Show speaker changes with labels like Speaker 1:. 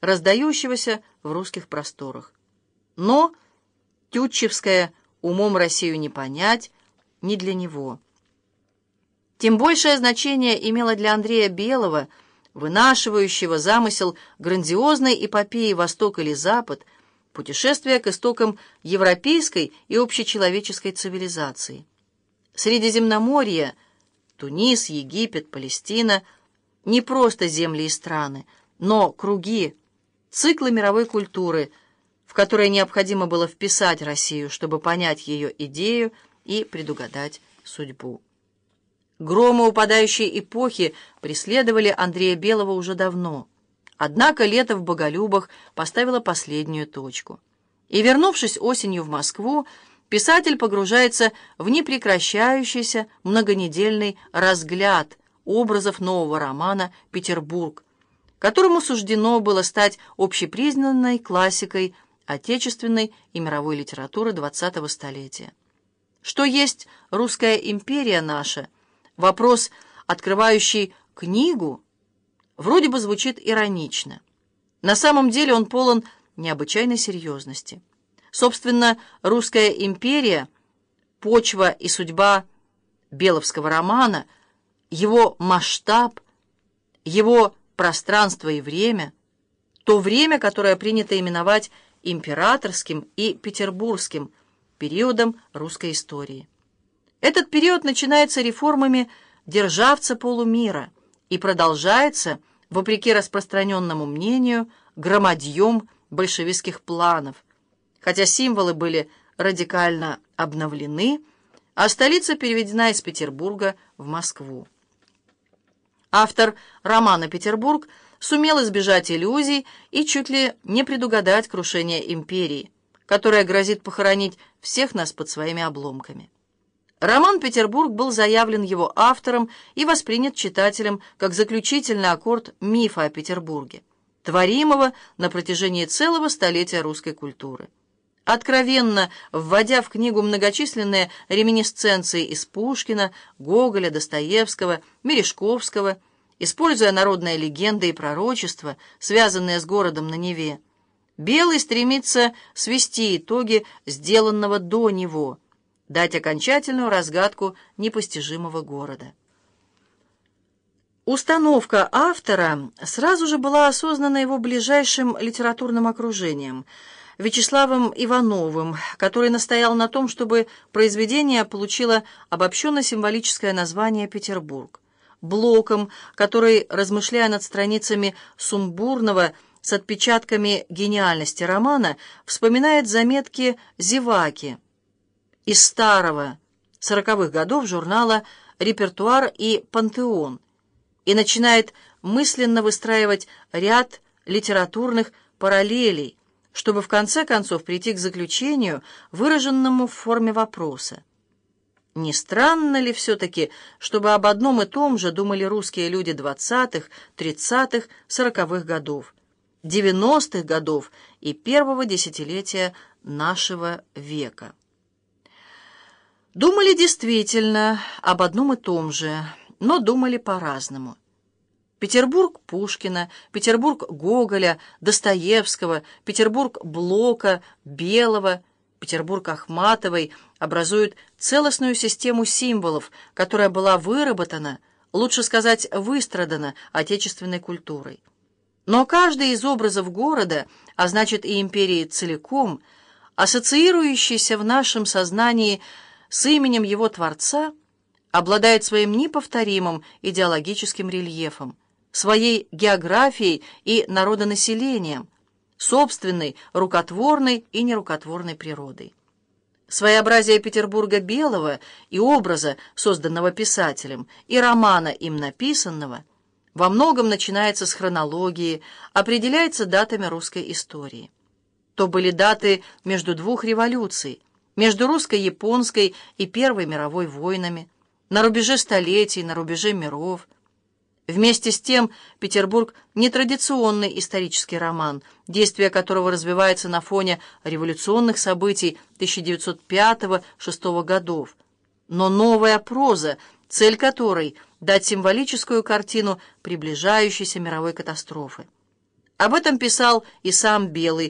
Speaker 1: раздающегося в русских просторах. Но Тютчевская умом Россию не понять, не для него. Тем большее значение имело для Андрея Белого, вынашивающего замысел грандиозной эпопеи «Восток или Запад», путешествие к истокам европейской и общечеловеческой цивилизации. Средиземноморье, Тунис, Египет, Палестина – не просто земли и страны, но круги, циклы мировой культуры, в которые необходимо было вписать Россию, чтобы понять ее идею и предугадать судьбу. Громы упадающей эпохи преследовали Андрея Белого уже давно. Однако лето в Боголюбах поставило последнюю точку. И, вернувшись осенью в Москву, писатель погружается в непрекращающийся многонедельный разгляд образов нового романа «Петербург», которому суждено было стать общепризнанной классикой отечественной и мировой литературы XX столетия. Что есть русская империя наша? Вопрос, открывающий книгу, вроде бы звучит иронично. На самом деле он полон необычайной серьезности. Собственно, русская империя, почва и судьба Беловского романа – его масштаб, его пространство и время, то время, которое принято именовать императорским и петербургским периодом русской истории. Этот период начинается реформами державца полумира и продолжается, вопреки распространенному мнению, громадьем большевистских планов, хотя символы были радикально обновлены, а столица переведена из Петербурга в Москву. Автор романа «Петербург» сумел избежать иллюзий и чуть ли не предугадать крушение империи, которая грозит похоронить всех нас под своими обломками. Роман «Петербург» был заявлен его автором и воспринят читателем как заключительный аккорд мифа о Петербурге, творимого на протяжении целого столетия русской культуры. Откровенно вводя в книгу многочисленные реминисценции из Пушкина, Гоголя, Достоевского, Мережковского, используя народные легенды и пророчества, связанные с городом на Неве, Белый стремится свести итоги сделанного до него, дать окончательную разгадку непостижимого города. Установка автора сразу же была осознана его ближайшим литературным окружением – Вячеславом Ивановым, который настоял на том, чтобы произведение получило обобщенно-символическое название «Петербург», Блоком, который, размышляя над страницами сумбурного с отпечатками гениальности романа, вспоминает заметки «Зеваки» из старого, сороковых годов журнала «Репертуар» и «Пантеон» и начинает мысленно выстраивать ряд литературных параллелей, чтобы в конце концов прийти к заключению, выраженному в форме вопроса. Не странно ли все-таки, чтобы об одном и том же думали русские люди двадцатых, тридцатых, сороковых годов, девяностых годов и первого десятилетия нашего века? Думали действительно об одном и том же, но думали по-разному. Петербург Пушкина, Петербург Гоголя, Достоевского, Петербург Блока, Белого, Петербург Ахматовой образуют целостную систему символов, которая была выработана, лучше сказать, выстрадана отечественной культурой. Но каждый из образов города, а значит и империи целиком, ассоциирующийся в нашем сознании с именем его Творца, обладает своим неповторимым идеологическим рельефом своей географией и народонаселением, собственной рукотворной и нерукотворной природой. Своеобразие Петербурга Белого и образа, созданного писателем, и романа им написанного, во многом начинается с хронологии, определяется датами русской истории. То были даты между двух революций, между русско-японской и Первой мировой войнами, на рубеже столетий, на рубеже миров – Вместе с тем Петербург — нетрадиционный исторический роман, действие которого развивается на фоне революционных событий 1905-1906 годов. Но новая проза, цель которой — дать символическую картину приближающейся мировой катастрофы. Об этом писал и сам Белый,